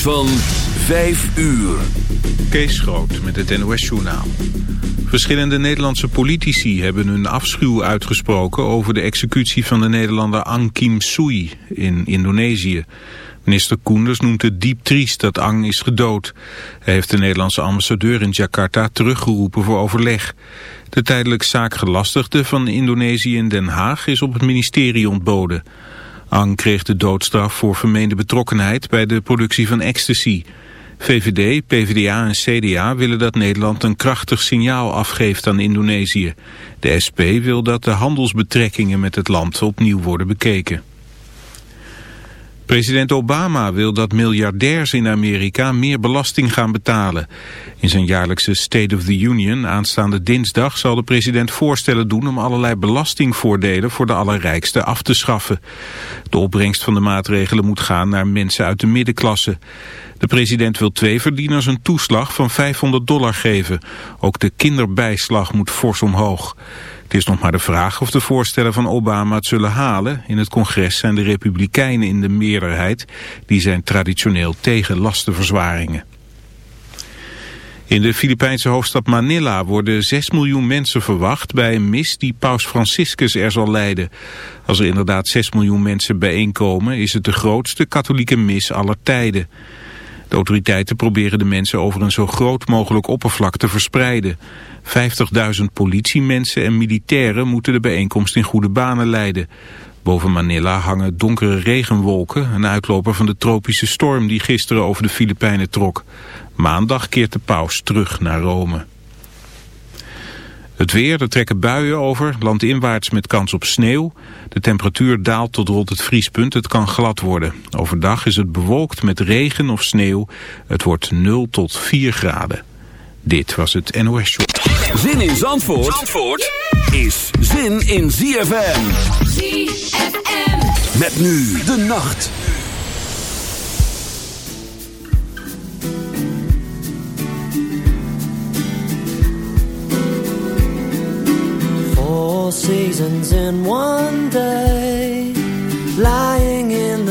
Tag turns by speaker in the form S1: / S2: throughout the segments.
S1: van 5 uur.
S2: Kees Groot met het NOS-journaal. Verschillende Nederlandse politici hebben hun afschuw uitgesproken... over de executie van de Nederlander Ang Kim Sui in Indonesië. Minister Koenders noemt het diep triest dat Ang is gedood. Hij heeft de Nederlandse ambassadeur in Jakarta teruggeroepen voor overleg. De tijdelijk zaakgelastigde van Indonesië in Den Haag is op het ministerie ontboden. Ang kreeg de doodstraf voor vermeende betrokkenheid bij de productie van ecstasy. VVD, PvdA en CDA willen dat Nederland een krachtig signaal afgeeft aan Indonesië. De SP wil dat de handelsbetrekkingen met het land opnieuw worden bekeken. President Obama wil dat miljardairs in Amerika meer belasting gaan betalen. In zijn jaarlijkse State of the Union aanstaande dinsdag zal de president voorstellen doen om allerlei belastingvoordelen voor de allerrijkste af te schaffen. De opbrengst van de maatregelen moet gaan naar mensen uit de middenklasse. De president wil twee verdieners een toeslag van 500 dollar geven. Ook de kinderbijslag moet fors omhoog. Het is nog maar de vraag of de voorstellen van Obama het zullen halen. In het congres zijn de republikeinen in de meerderheid. Die zijn traditioneel tegen lastenverzwaringen. In de Filipijnse hoofdstad Manila worden 6 miljoen mensen verwacht bij een mis die paus Franciscus er zal leiden. Als er inderdaad 6 miljoen mensen bijeenkomen is het de grootste katholieke mis aller tijden. De autoriteiten proberen de mensen over een zo groot mogelijk oppervlak te verspreiden. 50.000 politiemensen en militairen moeten de bijeenkomst in goede banen leiden. Boven Manila hangen donkere regenwolken, een uitloper van de tropische storm die gisteren over de Filipijnen trok. Maandag keert de paus terug naar Rome. Het weer, er trekken buien over, landinwaarts met kans op sneeuw. De temperatuur daalt tot rond het vriespunt, het kan glad worden. Overdag is het bewolkt met regen of sneeuw. Het wordt 0 tot 4 graden. Dit was het NOS Show.
S1: Zin in Zandvoort, Zandvoort is zin in ZFM. ZFM. Met nu de nacht.
S3: Four seasons in one day. Lying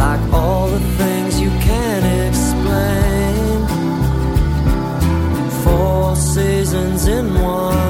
S3: Like all the things you can't explain. Four seasons in one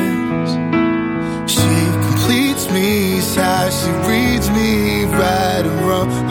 S4: How she reads me right and wrong.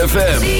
S5: ZFM.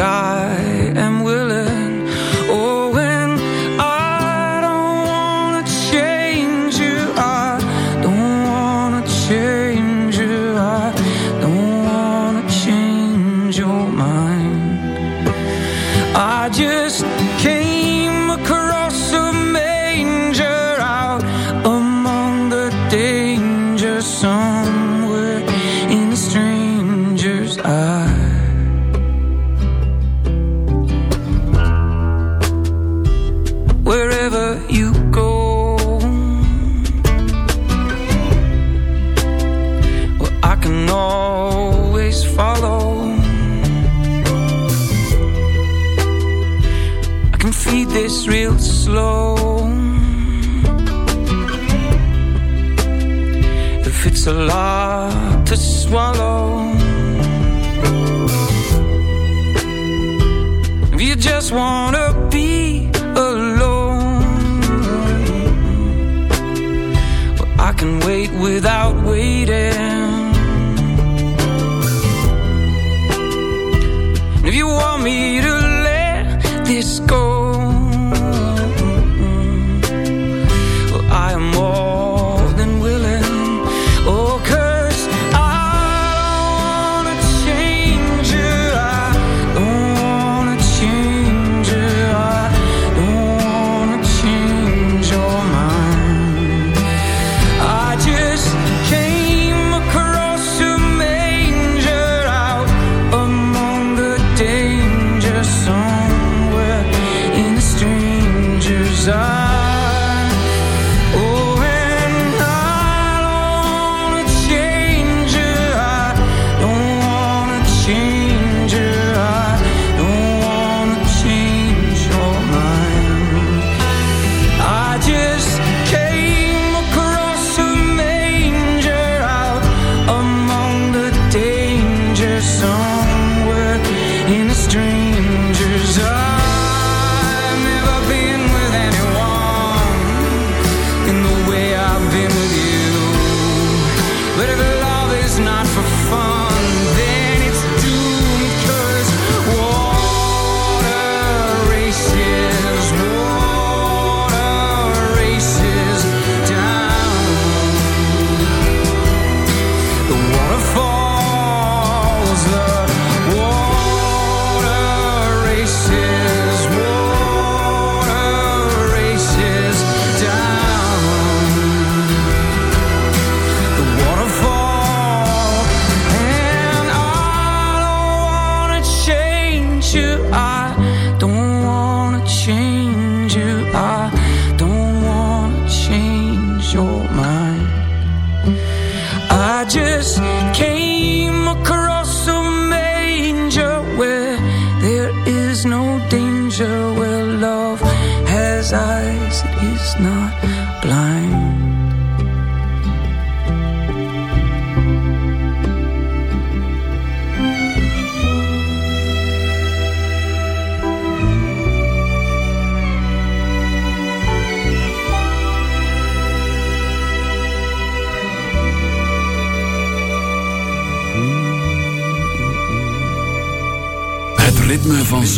S5: I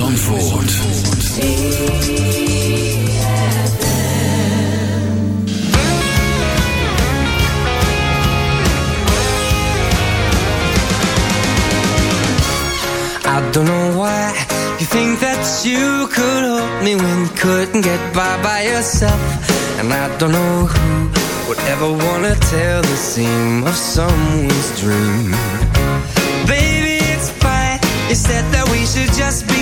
S1: Zandvoort.
S6: I don't know why you think that you could help me when you couldn't get by by yourself. And I don't know who would ever want to tell the seam of someone's dream. Baby, it's fine. You said that we should just be